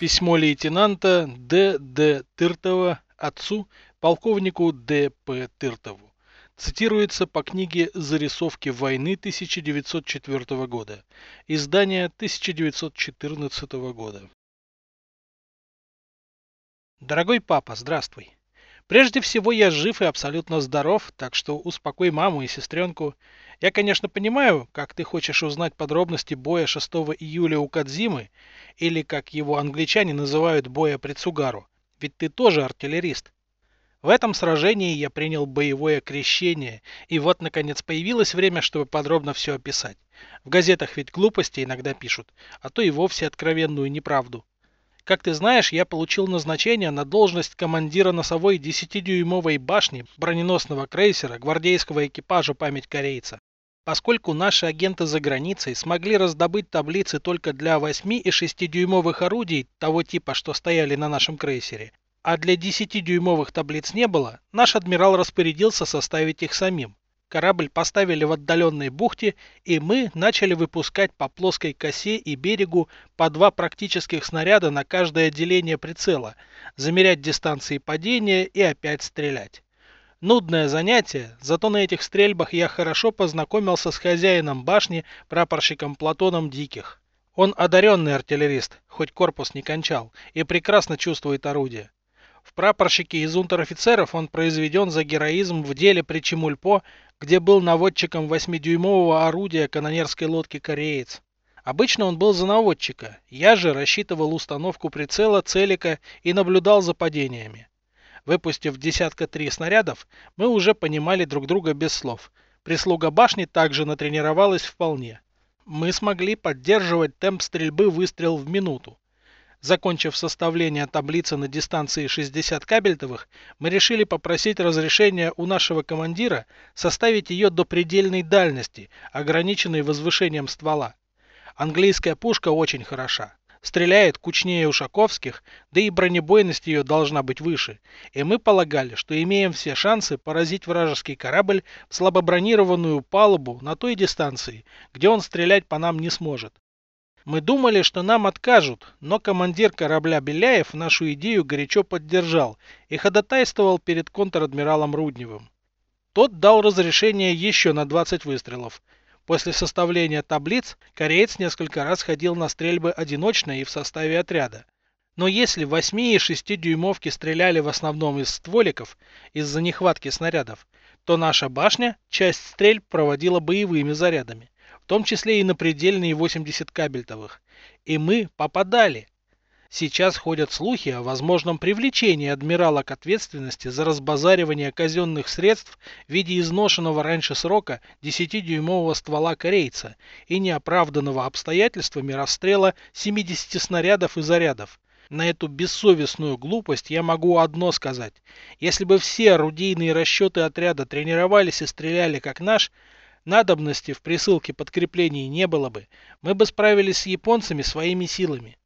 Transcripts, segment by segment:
Письмо лейтенанта Д. Д. Тыртова отцу, полковнику Д. П. Тыртову. Цитируется по книге «Зарисовки войны» 1904 года. Издание 1914 года. Дорогой папа, здравствуй. Прежде всего, я жив и абсолютно здоров, так что успокой маму и сестренку. Я, конечно, понимаю, как ты хочешь узнать подробности боя 6 июля у Кадзимы, или, как его англичане называют, боя при Цугару, ведь ты тоже артиллерист. В этом сражении я принял боевое крещение, и вот, наконец, появилось время, чтобы подробно все описать. В газетах ведь глупости иногда пишут, а то и вовсе откровенную неправду. Как ты знаешь, я получил назначение на должность командира носовой 10-дюймовой башни броненосного крейсера гвардейского экипажа «Память корейца». Поскольку наши агенты за границей смогли раздобыть таблицы только для 8 и 6-дюймовых орудий того типа, что стояли на нашем крейсере, а для 10-дюймовых таблиц не было, наш адмирал распорядился составить их самим. Корабль поставили в отдаленной бухте, и мы начали выпускать по плоской косе и берегу по два практических снаряда на каждое отделение прицела, замерять дистанции падения и опять стрелять. Нудное занятие, зато на этих стрельбах я хорошо познакомился с хозяином башни, прапорщиком Платоном Диких. Он одаренный артиллерист, хоть корпус не кончал, и прекрасно чувствует орудие. В прапорщике из унтер-офицеров он произведен за героизм в деле при Чемульпо, где был наводчиком 8-дюймового орудия канонерской лодки «Кореец». Обычно он был за наводчика, я же рассчитывал установку прицела, целика и наблюдал за падениями. Выпустив десятка три снарядов, мы уже понимали друг друга без слов. Прислуга башни также натренировалась вполне. Мы смогли поддерживать темп стрельбы выстрел в минуту. Закончив составление таблицы на дистанции 60 кабельтовых, мы решили попросить разрешения у нашего командира составить ее до предельной дальности, ограниченной возвышением ствола. Английская пушка очень хороша. Стреляет кучнее ушаковских, да и бронебойность ее должна быть выше. И мы полагали, что имеем все шансы поразить вражеский корабль в слабобронированную палубу на той дистанции, где он стрелять по нам не сможет. Мы думали, что нам откажут, но командир корабля Беляев нашу идею горячо поддержал и ходатайствовал перед контр-адмиралом Рудневым. Тот дал разрешение еще на 20 выстрелов. После составления таблиц кореец несколько раз ходил на стрельбы одиночно и в составе отряда. Но если 8 и 6 дюймовки стреляли в основном из стволиков из-за нехватки снарядов, то наша башня часть стрельб проводила боевыми зарядами том числе и на предельные 80 кабельтовых. И мы попадали. Сейчас ходят слухи о возможном привлечении адмирала к ответственности за разбазаривание казенных средств в виде изношенного раньше срока 10-дюймового ствола корейца и неоправданного обстоятельствами расстрела 70 снарядов и зарядов. На эту бессовестную глупость я могу одно сказать. Если бы все орудийные расчеты отряда тренировались и стреляли как наш, Надобности в присылке подкреплений не было бы, мы бы справились с японцами своими силами.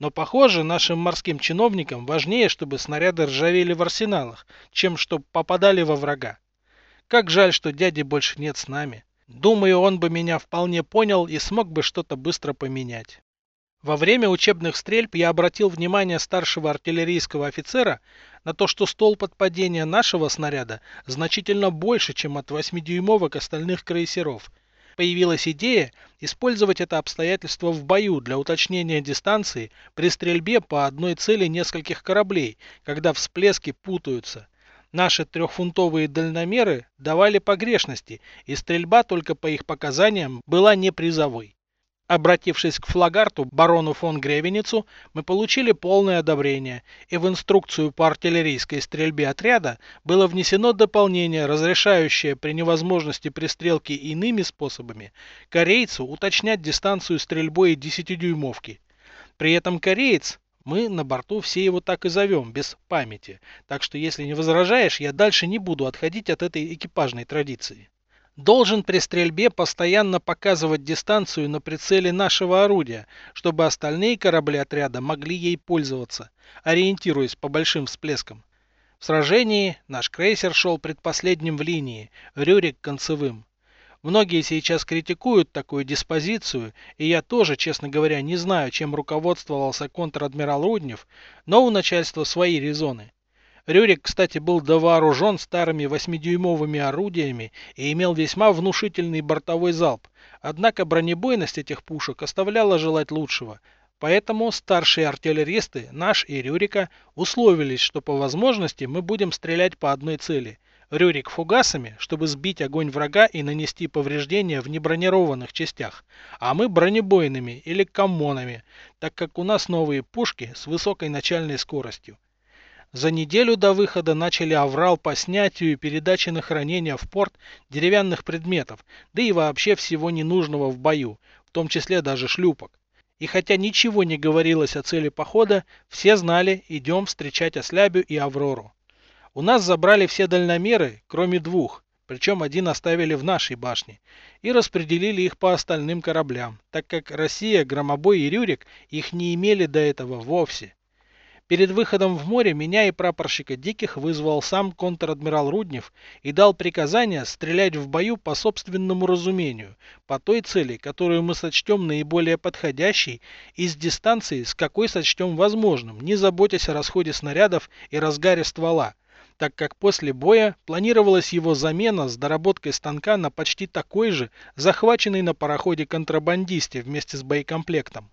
Но, похоже, нашим морским чиновникам важнее, чтобы снаряды ржавели в арсеналах, чем чтобы попадали во врага. Как жаль, что дяди больше нет с нами. Думаю, он бы меня вполне понял и смог бы что-то быстро поменять. Во время учебных стрельб я обратил внимание старшего артиллерийского офицера на то, что столб от падения нашего снаряда значительно больше, чем от 8-дюймовок остальных крейсеров. Появилась идея использовать это обстоятельство в бою для уточнения дистанции при стрельбе по одной цели нескольких кораблей, когда всплески путаются. Наши трехфунтовые дальномеры давали погрешности, и стрельба только по их показаниям была не призовой. Обратившись к флагарту барону фон Гревеницу, мы получили полное одобрение, и в инструкцию по артиллерийской стрельбе отряда было внесено дополнение, разрешающее при невозможности пристрелки иными способами корейцу уточнять дистанцию стрельбой 10-дюймовки. При этом кореец, мы на борту все его так и зовем, без памяти, так что если не возражаешь, я дальше не буду отходить от этой экипажной традиции должен при стрельбе постоянно показывать дистанцию на прицеле нашего орудия, чтобы остальные корабли отряда могли ей пользоваться, ориентируясь по большим всплескам. В сражении наш крейсер шел предпоследним в линии, Рюрик концевым. Многие сейчас критикуют такую диспозицию, и я тоже, честно говоря, не знаю, чем руководствовался контр-адмирал Руднев, но у начальства свои резоны. Рюрик, кстати, был довооружен старыми восьмидюймовыми орудиями и имел весьма внушительный бортовой залп, однако бронебойность этих пушек оставляла желать лучшего, поэтому старшие артиллеристы, наш и Рюрика, условились, что по возможности мы будем стрелять по одной цели – Рюрик фугасами, чтобы сбить огонь врага и нанести повреждения в небронированных частях, а мы бронебойными или коммонами, так как у нас новые пушки с высокой начальной скоростью. За неделю до выхода начали аврал по снятию и передаче на хранение в порт деревянных предметов, да и вообще всего ненужного в бою, в том числе даже шлюпок. И хотя ничего не говорилось о цели похода, все знали, идем встречать Ослябю и Аврору. У нас забрали все дальномеры, кроме двух, причем один оставили в нашей башне, и распределили их по остальным кораблям, так как Россия, Громобой и Рюрик их не имели до этого вовсе. Перед выходом в море меня и прапорщика Диких вызвал сам контр-адмирал Руднев и дал приказание стрелять в бою по собственному разумению, по той цели, которую мы сочтем наиболее подходящей, и с дистанции, с какой сочтем возможным, не заботясь о расходе снарядов и разгаре ствола, так как после боя планировалась его замена с доработкой станка на почти такой же, захваченный на пароходе контрабандисте вместе с боекомплектом.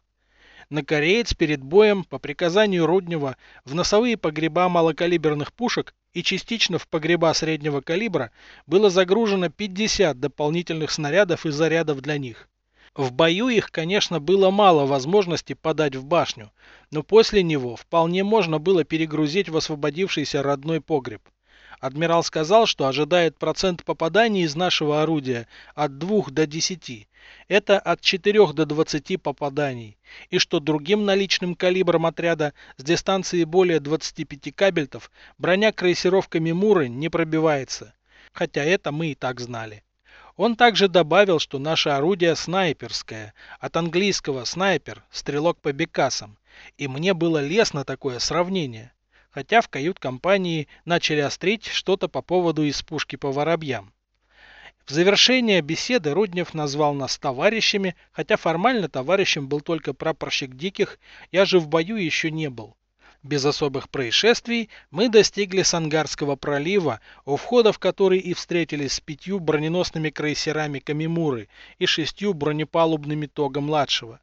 На кореец перед боем по приказанию Руднева в носовые погреба малокалиберных пушек и частично в погреба среднего калибра было загружено 50 дополнительных снарядов и зарядов для них. В бою их, конечно, было мало возможности подать в башню, но после него вполне можно было перегрузить в освободившийся родной погреб. Адмирал сказал, что ожидает процент попаданий из нашего орудия от 2 до 10. Это от 4 до 20 попаданий. И что другим наличным калибром отряда с дистанции более 25 кабельтов броня крейсировками Муры не пробивается. Хотя это мы и так знали. Он также добавил, что наше орудие снайперское, от английского снайпер, стрелок по бекасам, и мне было лестно такое сравнение, хотя в кают-компании начали острить что-то по поводу из пушки по воробьям. В завершение беседы Руднев назвал нас товарищами, хотя формально товарищем был только прапорщик Диких, я же в бою еще не был. Без особых происшествий мы достигли Сангарского пролива, у входа в который и встретились с пятью броненосными крейсерами Камимуры и шестью бронепалубными Тога-младшего.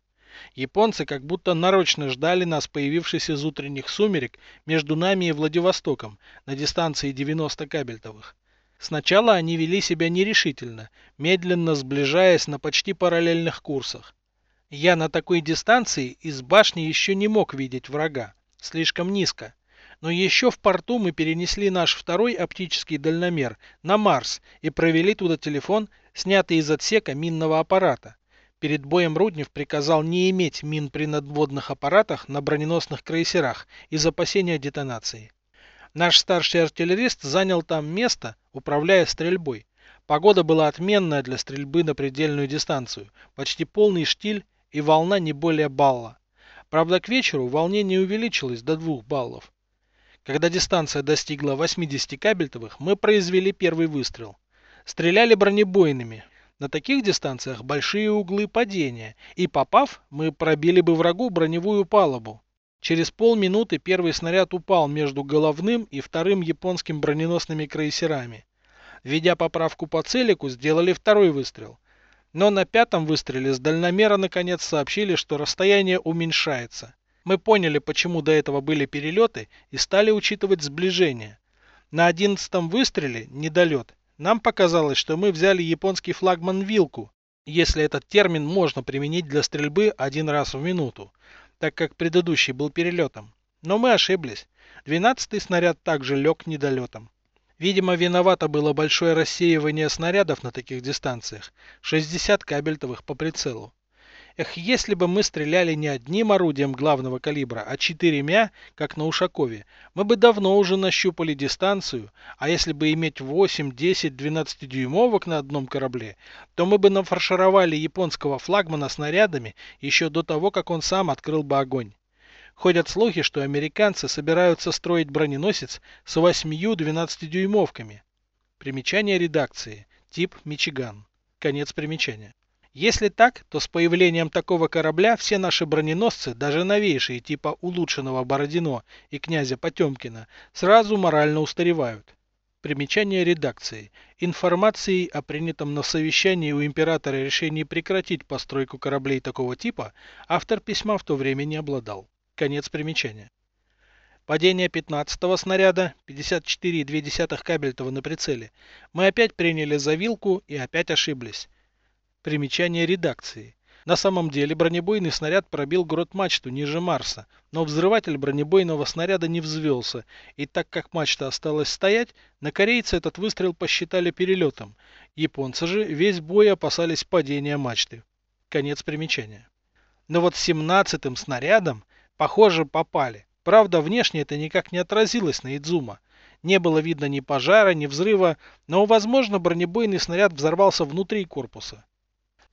Японцы как будто нарочно ждали нас, появившись из утренних сумерек между нами и Владивостоком на дистанции 90 кабельтовых. Сначала они вели себя нерешительно, медленно сближаясь на почти параллельных курсах. Я на такой дистанции из башни еще не мог видеть врага слишком низко. Но еще в порту мы перенесли наш второй оптический дальномер на Марс и провели туда телефон, снятый из отсека минного аппарата. Перед боем Руднев приказал не иметь мин при надводных аппаратах на броненосных крейсерах из опасения детонации. Наш старший артиллерист занял там место, управляя стрельбой. Погода была отменная для стрельбы на предельную дистанцию, почти полный штиль и волна не более балла. Правда, к вечеру волнение увеличилось до 2 баллов. Когда дистанция достигла 80 кабельтовых, мы произвели первый выстрел. Стреляли бронебойными. На таких дистанциях большие углы падения, и попав, мы пробили бы врагу броневую палубу. Через полминуты первый снаряд упал между головным и вторым японским броненосными крейсерами. Введя поправку по целику, сделали второй выстрел. Но на пятом выстреле с дальномера наконец сообщили, что расстояние уменьшается. Мы поняли, почему до этого были перелеты и стали учитывать сближение. На одиннадцатом выстреле, недолет, нам показалось, что мы взяли японский флагман «Вилку», если этот термин можно применить для стрельбы один раз в минуту, так как предыдущий был перелетом. Но мы ошиблись. Двенадцатый снаряд также лег недолетом. Видимо, виновато было большое рассеивание снарядов на таких дистанциях, 60 кабельтовых по прицелу. Эх, если бы мы стреляли не одним орудием главного калибра, а четырьмя, как на Ушакове, мы бы давно уже нащупали дистанцию, а если бы иметь 8, 10, 12 дюймовок на одном корабле, то мы бы нафаршировали японского флагмана снарядами еще до того, как он сам открыл бы огонь. Ходят слухи, что американцы собираются строить броненосец с 8-12 дюймовками. Примечание редакции. Тип Мичиган. Конец примечания. Если так, то с появлением такого корабля все наши броненосцы, даже новейшие типа улучшенного Бородино и князя Потемкина, сразу морально устаревают. Примечание редакции. Информацией о принятом на совещании у императора решении прекратить постройку кораблей такого типа автор письма в то время не обладал. Конец примечания. Падение 15-го снаряда, 54,2 кабельтова на прицеле. Мы опять приняли за вилку и опять ошиблись. Примечание редакции. На самом деле бронебойный снаряд пробил грот-мачту ниже Марса, но взрыватель бронебойного снаряда не взвелся, и так как мачта осталась стоять, на корейцы этот выстрел посчитали перелетом. Японцы же весь бой опасались падения мачты. Конец примечания. Но вот 17-м снарядом, похоже, попали. Правда, внешне это никак не отразилось на Идзума. Не было видно ни пожара, ни взрыва, но, возможно, бронебойный снаряд взорвался внутри корпуса.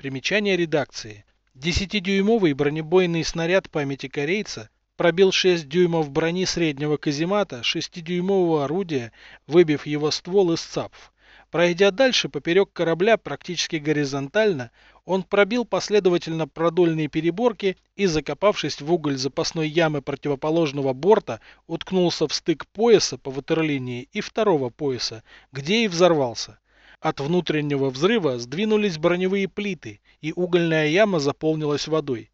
Примечание редакции. 10-дюймовый бронебойный снаряд памяти корейца пробил 6 дюймов брони среднего каземата 6-дюймового орудия, выбив его ствол из цапф. Пройдя дальше поперек корабля практически горизонтально, он пробил последовательно продольные переборки и, закопавшись в уголь запасной ямы противоположного борта, уткнулся в стык пояса по ватерлинии и второго пояса, где и взорвался. От внутреннего взрыва сдвинулись броневые плиты, и угольная яма заполнилась водой.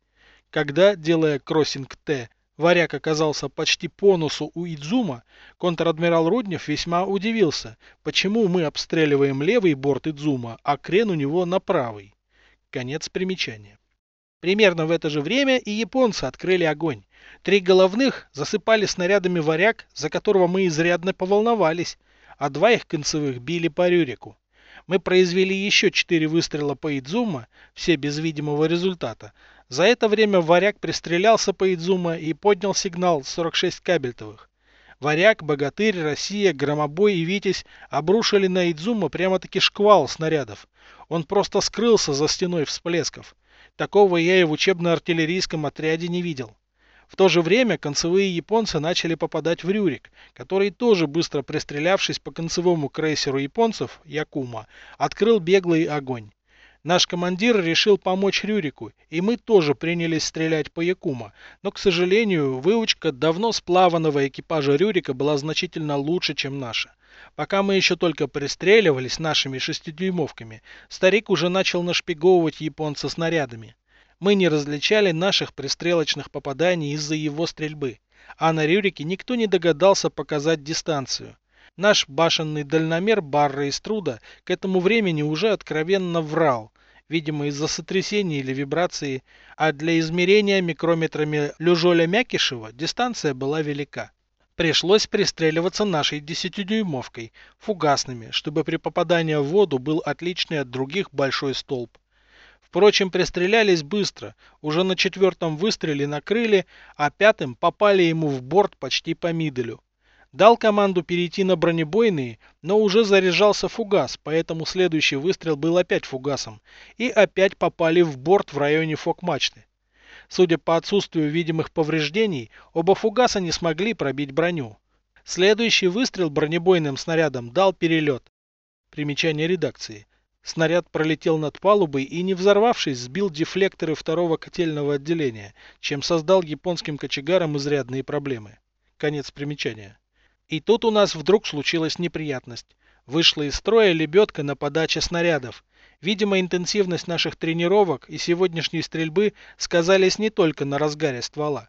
Когда, делая кроссинг Т, варяг оказался почти по носу у Идзума, контр-адмирал Руднев весьма удивился, почему мы обстреливаем левый борт Идзума, а крен у него на правый. Конец примечания. Примерно в это же время и японцы открыли огонь. Три головных засыпали снарядами варяг, за которого мы изрядно поволновались, а два их концевых били по Рюрику. Мы произвели еще четыре выстрела по Идзума, все без видимого результата. За это время Варяг пристрелялся по Идзума и поднял сигнал 46 кабельтовых. Варяг, Богатырь, Россия, Громобой и Витязь обрушили на Идзума прямо-таки шквал снарядов. Он просто скрылся за стеной всплесков. Такого я и в учебно-артиллерийском отряде не видел. В то же время концевые японцы начали попадать в Рюрик, который тоже быстро пристрелявшись по концевому крейсеру японцев, Якума, открыл беглый огонь. Наш командир решил помочь Рюрику, и мы тоже принялись стрелять по Якума, но, к сожалению, выучка давно сплаванного экипажа Рюрика была значительно лучше, чем наша. Пока мы еще только пристреливались нашими шестидюймовками, старик уже начал нашпиговывать японца снарядами. Мы не различали наших пристрелочных попаданий из-за его стрельбы, а на Рюрике никто не догадался показать дистанцию. Наш башенный дальномер Барра из Труда к этому времени уже откровенно врал, видимо из-за сотрясения или вибрации, а для измерения микрометрами Люжоля Мякишева дистанция была велика. Пришлось пристреливаться нашей десятидюймовкой, фугасными, чтобы при попадании в воду был отличный от других большой столб. Впрочем, пристрелялись быстро, уже на четвертом выстреле накрыли, а пятым попали ему в борт почти по миделю. Дал команду перейти на бронебойные, но уже заряжался фугас, поэтому следующий выстрел был опять фугасом, и опять попали в борт в районе фок-мачты. Судя по отсутствию видимых повреждений, оба фугаса не смогли пробить броню. Следующий выстрел бронебойным снарядом дал перелет. Примечание редакции. Снаряд пролетел над палубой и, не взорвавшись, сбил дефлекторы второго котельного отделения, чем создал японским кочегарам изрядные проблемы. Конец примечания. И тут у нас вдруг случилась неприятность. Вышла из строя лебедка на подаче снарядов. Видимо, интенсивность наших тренировок и сегодняшней стрельбы сказались не только на разгаре ствола.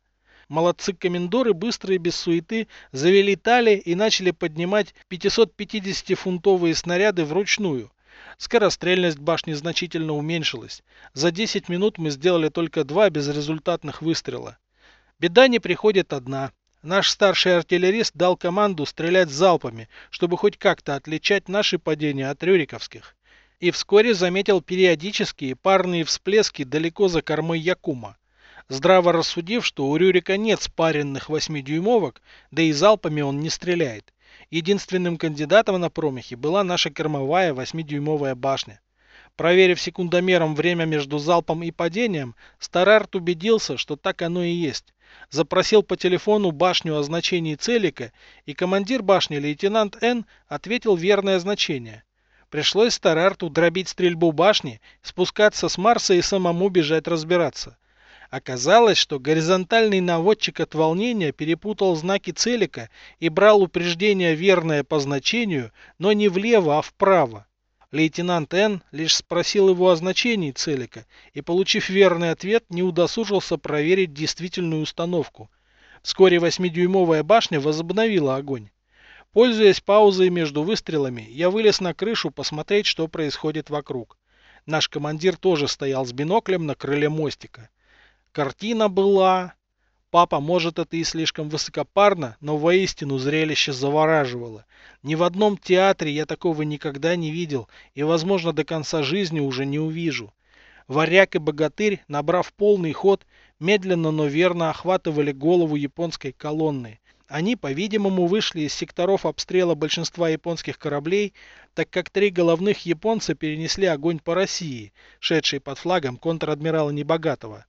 Молодцы-комендоры быстро и без суеты завели тали и начали поднимать 550-фунтовые снаряды вручную, Скорострельность башни значительно уменьшилась. За 10 минут мы сделали только два безрезультатных выстрела. Беда не приходит одна. Наш старший артиллерист дал команду стрелять залпами, чтобы хоть как-то отличать наши падения от рюриковских. И вскоре заметил периодические парные всплески далеко за кормой Якума. Здраво рассудив, что у Рюрика нет спаренных 8-дюймовок, да и залпами он не стреляет. Единственным кандидатом на промахе была наша кормовая 8-дюймовая башня. Проверив секундомером время между залпом и падением, Старарт убедился, что так оно и есть. Запросил по телефону башню о значении целика, и командир башни лейтенант Н ответил верное значение. Пришлось Старарту дробить стрельбу башни, спускаться с Марса и самому бежать разбираться. Оказалось, что горизонтальный наводчик от волнения перепутал знаки целика и брал упреждение верное по значению, но не влево, а вправо. Лейтенант Н. лишь спросил его о значении целика и, получив верный ответ, не удосужился проверить действительную установку. Вскоре восьмидюймовая башня возобновила огонь. Пользуясь паузой между выстрелами, я вылез на крышу посмотреть, что происходит вокруг. Наш командир тоже стоял с биноклем на крыле мостика. Картина была... Папа, может, это и слишком высокопарно, но воистину зрелище завораживало. Ни в одном театре я такого никогда не видел и, возможно, до конца жизни уже не увижу. Варяг и богатырь, набрав полный ход, медленно, но верно охватывали голову японской колонны. Они, по-видимому, вышли из секторов обстрела большинства японских кораблей, так как три головных японца перенесли огонь по России, шедшей под флагом контр-адмирала Небогатого.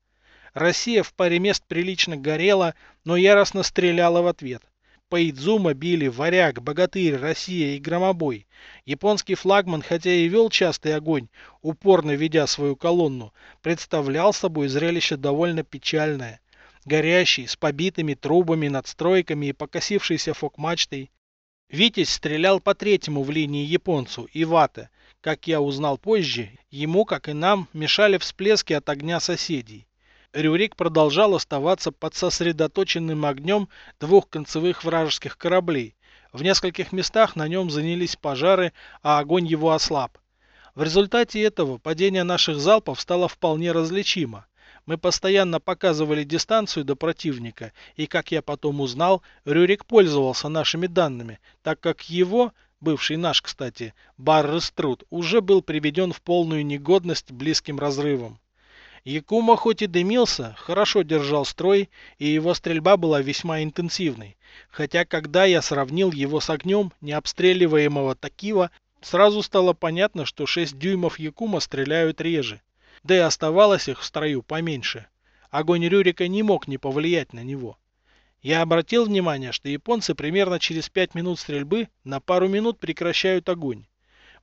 Россия в паре мест прилично горела, но яростно стреляла в ответ. По Идзума били Варяг, Богатырь, Россия и Громобой. Японский флагман, хотя и вел частый огонь, упорно ведя свою колонну, представлял собой зрелище довольно печальное горящий, с побитыми трубами, надстройками и покосившейся фок-мачтой. Витязь стрелял по третьему в линии японцу, Ивата. Как я узнал позже, ему, как и нам, мешали всплески от огня соседей. Рюрик продолжал оставаться под сосредоточенным огнем двух концевых вражеских кораблей. В нескольких местах на нем занялись пожары, а огонь его ослаб. В результате этого падение наших залпов стало вполне различимо. Мы постоянно показывали дистанцию до противника, и, как я потом узнал, Рюрик пользовался нашими данными, так как его, бывший наш, кстати, Барреструд, уже был приведен в полную негодность близким разрывом. Якума хоть и дымился, хорошо держал строй, и его стрельба была весьма интенсивной. Хотя, когда я сравнил его с огнем необстреливаемого Такива, сразу стало понятно, что 6 дюймов Якума стреляют реже да и оставалось их в строю поменьше. Огонь Рюрика не мог не повлиять на него. Я обратил внимание, что японцы примерно через 5 минут стрельбы на пару минут прекращают огонь.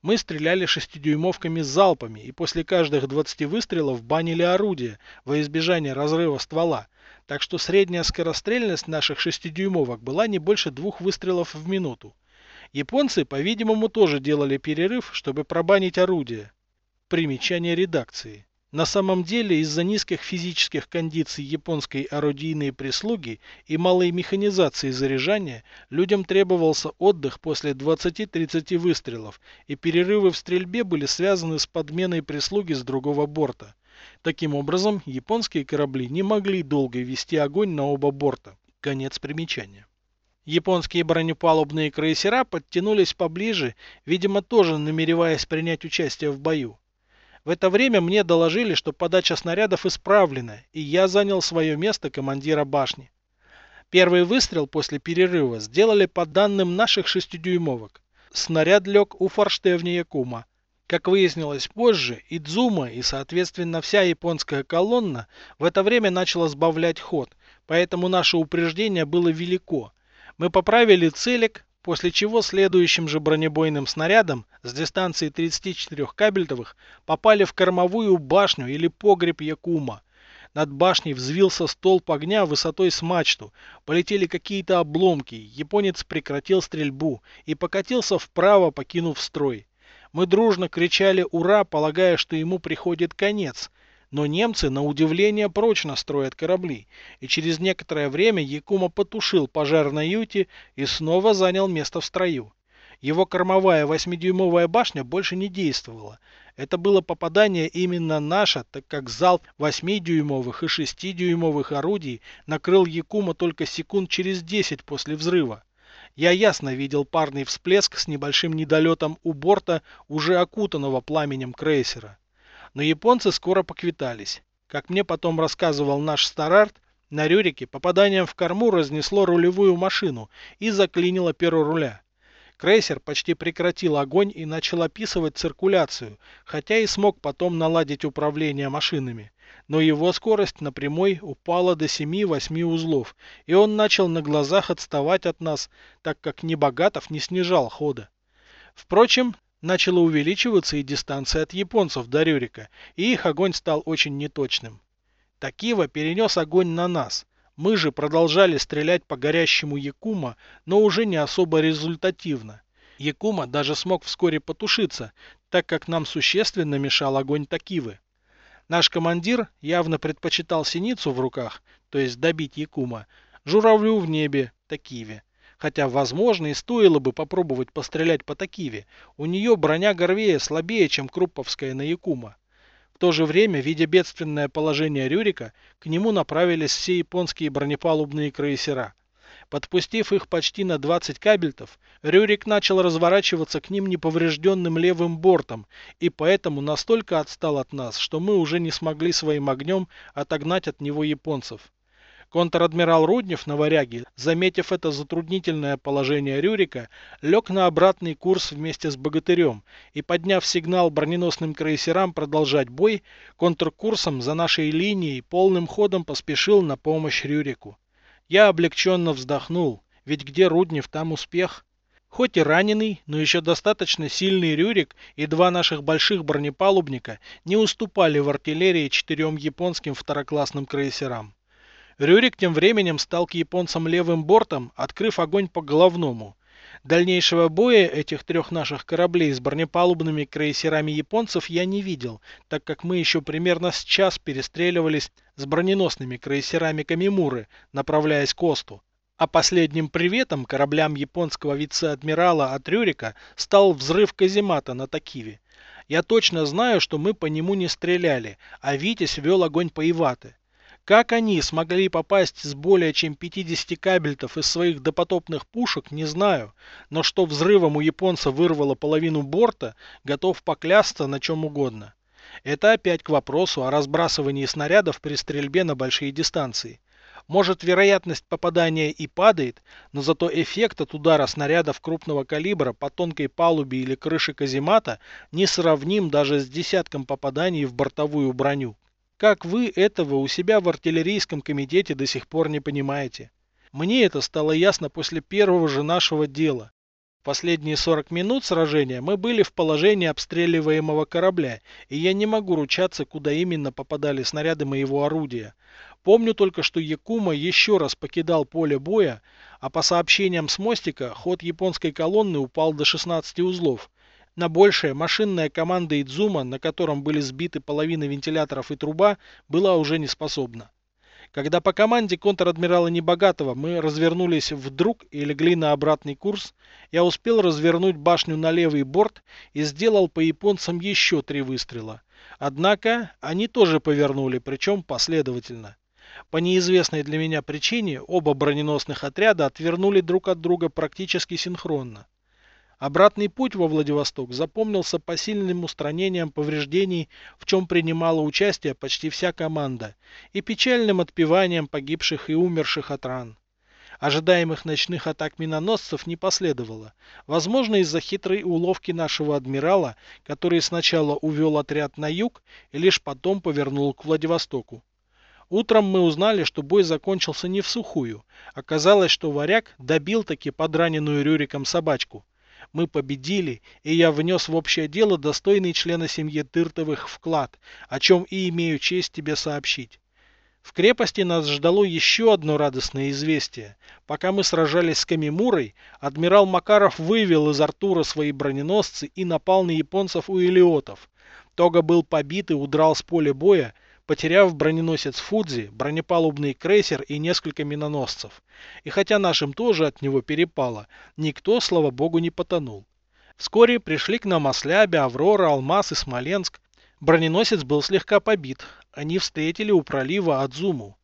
Мы стреляли шестидюймовками с залпами и после каждых 20 выстрелов банили орудия во избежание разрыва ствола, так что средняя скорострельность наших шестидюймовок была не больше двух выстрелов в минуту. Японцы, по-видимому, тоже делали перерыв, чтобы пробанить орудие. Примечание редакции. На самом деле, из-за низких физических кондиций японской орудийной прислуги и малой механизации заряжания, людям требовался отдых после 20-30 выстрелов, и перерывы в стрельбе были связаны с подменой прислуги с другого борта. Таким образом, японские корабли не могли долго вести огонь на оба борта. Конец примечания. Японские бронепалубные крейсера подтянулись поближе, видимо тоже намереваясь принять участие в бою. В это время мне доложили, что подача снарядов исправлена, и я занял свое место командира башни. Первый выстрел после перерыва сделали по данным наших шестидюймовок. Снаряд лег у форштевня Якума. Как выяснилось позже, Идзума и, соответственно, вся японская колонна в это время начала сбавлять ход, поэтому наше упреждение было велико. Мы поправили целик, после чего следующим же бронебойным снарядом с дистанции 34 кабельтовых попали в кормовую башню или погреб Якума. Над башней взвился столб огня высотой с мачту, полетели какие-то обломки, японец прекратил стрельбу и покатился вправо, покинув строй. Мы дружно кричали «Ура!», полагая, что ему приходит конец, но немцы, на удивление, прочно строят корабли, и через некоторое время Якума потушил пожар на юте и снова занял место в строю. Его кормовая восьмидюймовая башня больше не действовала. Это было попадание именно наше, так как залп 8-дюймовых и 6-дюймовых орудий накрыл Якума только секунд через 10 после взрыва. Я ясно видел парный всплеск с небольшим недолетом у борта, уже окутанного пламенем крейсера. Но японцы скоро поквитались. Как мне потом рассказывал наш Старарт, на Рюрике попаданием в корму разнесло рулевую машину и заклинило перо руля. Крейсер почти прекратил огонь и начал описывать циркуляцию, хотя и смог потом наладить управление машинами. Но его скорость на прямой упала до 7-8 узлов, и он начал на глазах отставать от нас, так как Небогатов не снижал хода. Впрочем, Начала увеличиваться и дистанция от японцев до Рюрика, и их огонь стал очень неточным. Такива перенес огонь на нас. Мы же продолжали стрелять по горящему Якума, но уже не особо результативно. Якума даже смог вскоре потушиться, так как нам существенно мешал огонь Такивы. Наш командир явно предпочитал синицу в руках, то есть добить Якума, журавлю в небе, Такиве. Хотя, возможно, и стоило бы попробовать пострелять по Такиве. У нее броня Горвея слабее, чем Крупповская на Якума. В то же время, видя бедственное положение Рюрика, к нему направились все японские бронепалубные крейсера. Подпустив их почти на 20 кабельтов, Рюрик начал разворачиваться к ним неповрежденным левым бортом, и поэтому настолько отстал от нас, что мы уже не смогли своим огнем отогнать от него японцев. Контр-адмирал Руднев на варяге, заметив это затруднительное положение Рюрика, лег на обратный курс вместе с Богатырем и, подняв сигнал броненосным крейсерам продолжать бой, контркурсом за нашей линией полным ходом поспешил на помощь Рюрику. Я облегченно вздохнул, ведь где Руднев, там успех. Хоть и раненый, но еще достаточно сильный Рюрик и два наших больших бронепалубника не уступали в артиллерии четырем японским второклассным крейсерам. Рюрик тем временем стал к японцам левым бортом, открыв огонь по головному. Дальнейшего боя этих трех наших кораблей с бронепалубными крейсерами японцев я не видел, так как мы еще примерно с час перестреливались с броненосными крейсерами Камимуры, направляясь к Осту. А последним приветом кораблям японского вице-адмирала от Рюрика стал взрыв каземата на Такиве. Я точно знаю, что мы по нему не стреляли, а Витязь вел огонь по Ивате. Как они смогли попасть с более чем 50 кабельтов из своих допотопных пушек, не знаю, но что взрывом у японца вырвало половину борта, готов поклясться на чем угодно. Это опять к вопросу о разбрасывании снарядов при стрельбе на большие дистанции. Может вероятность попадания и падает, но зато эффект от удара снарядов крупного калибра по тонкой палубе или крыше каземата не сравним даже с десятком попаданий в бортовую броню. Как вы этого у себя в артиллерийском комитете до сих пор не понимаете? Мне это стало ясно после первого же нашего дела. Последние 40 минут сражения мы были в положении обстреливаемого корабля, и я не могу ручаться, куда именно попадали снаряды моего орудия. Помню только, что Якума еще раз покидал поле боя, а по сообщениям с мостика ход японской колонны упал до 16 узлов, на большее машинная команда Идзума, на котором были сбиты половина вентиляторов и труба, была уже не способна. Когда по команде контр-адмирала Небогатого мы развернулись вдруг и легли на обратный курс, я успел развернуть башню на левый борт и сделал по японцам еще три выстрела. Однако они тоже повернули, причем последовательно. По неизвестной для меня причине оба броненосных отряда отвернули друг от друга практически синхронно. Обратный путь во Владивосток запомнился по сильным устранениям повреждений, в чем принимала участие почти вся команда, и печальным отпеванием погибших и умерших от ран. Ожидаемых ночных атак миноносцев не последовало, возможно из-за хитрой уловки нашего адмирала, который сначала увел отряд на юг и лишь потом повернул к Владивостоку. Утром мы узнали, что бой закончился не в сухую. Оказалось, что варяг добил таки подраненную Рюриком собачку. Мы победили, и я внес в общее дело достойный члена семьи Тыртовых вклад, о чем и имею честь тебе сообщить. В крепости нас ждало еще одно радостное известие. Пока мы сражались с Камимурой, адмирал Макаров вывел из Артура свои броненосцы и напал на японцев у Илиотов. Тога был побит и удрал с поля боя, потеряв броненосец Фудзи, бронепалубный крейсер и несколько миноносцев. И хотя нашим тоже от него перепало, никто, слава богу, не потонул. Вскоре пришли к нам Ослябе, Аврора, Алмаз и Смоленск. Броненосец был слегка побит. Они встретили у пролива Адзуму.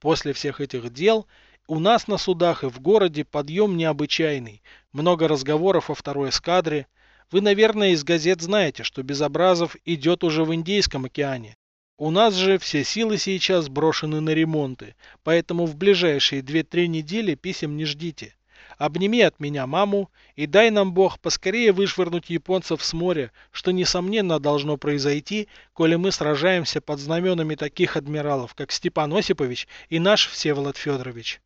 После всех этих дел у нас на судах и в городе подъем необычайный. Много разговоров о второй эскадре. Вы, наверное, из газет знаете, что Безобразов идет уже в Индийском океане. У нас же все силы сейчас брошены на ремонты, поэтому в ближайшие 2-3 недели писем не ждите. Обними от меня маму и дай нам Бог поскорее вышвырнуть японцев с моря, что несомненно должно произойти, коли мы сражаемся под знаменами таких адмиралов, как Степан Осипович и наш Всеволод Федорович.